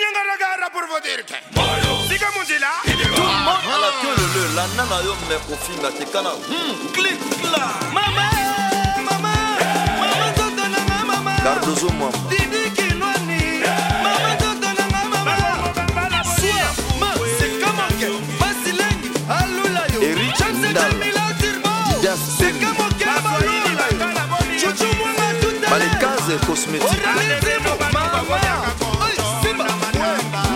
nyangaraga rapporvoder ke sika munzila ala kyololo landa na yo mɛ kofinga te kana klikla hmm, mama mama mama totona ma mama gardozo mama Cosmétique.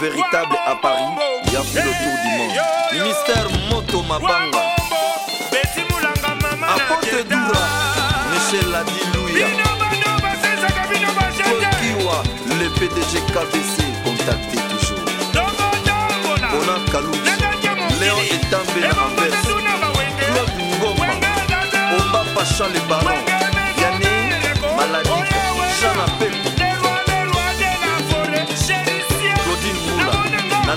véritable à Paris, il y a plus le tour du monde. Mister mystère Moto Mabanga. Apôtre Doura, Michel dit Kokiwa, le PDG KVC, contacté toujours. Bonan Kalou. Léon Etambé Anvers, Claude Ngoma, Oba Pacha les parents.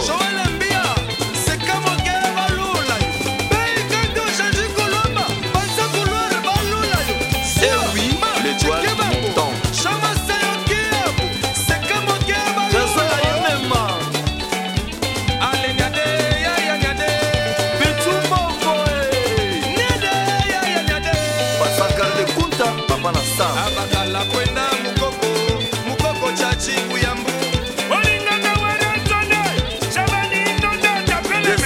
Sou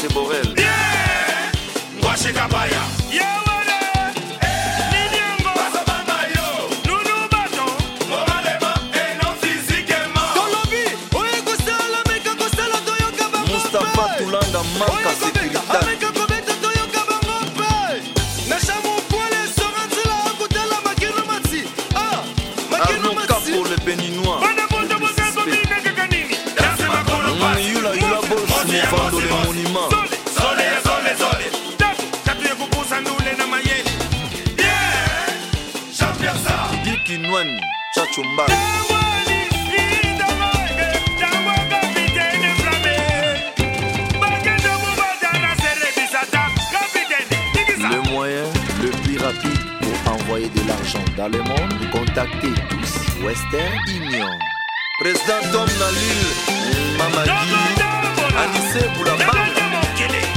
Marcé Borel. Yeah! Washi Kabaya. Yeah, Mustapha Toulanda manque sécurité. Béninois. Yula Yula Boss, Le moyen le plus rapide pour envoyer de l'argent dans le monde, contactez tous Western Union. Président Tom Nalil, Mamadi, la banque.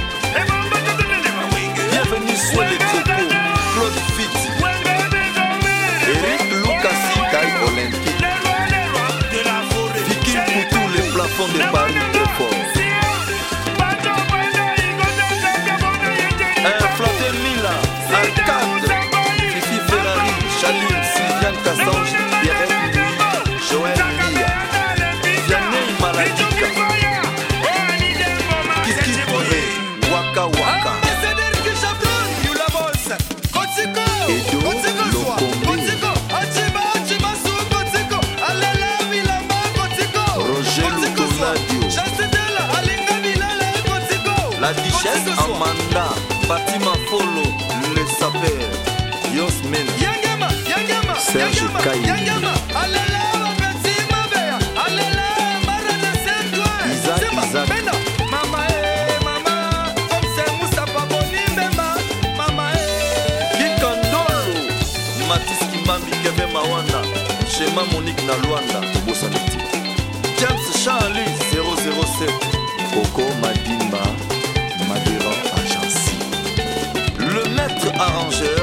la duchesse amanda fatima folo le saper yosmen serge kai isaac isaac eh, eh. mawanda shema monike na lwanda tobosani ti james charlie 007 koko madimba arrangeur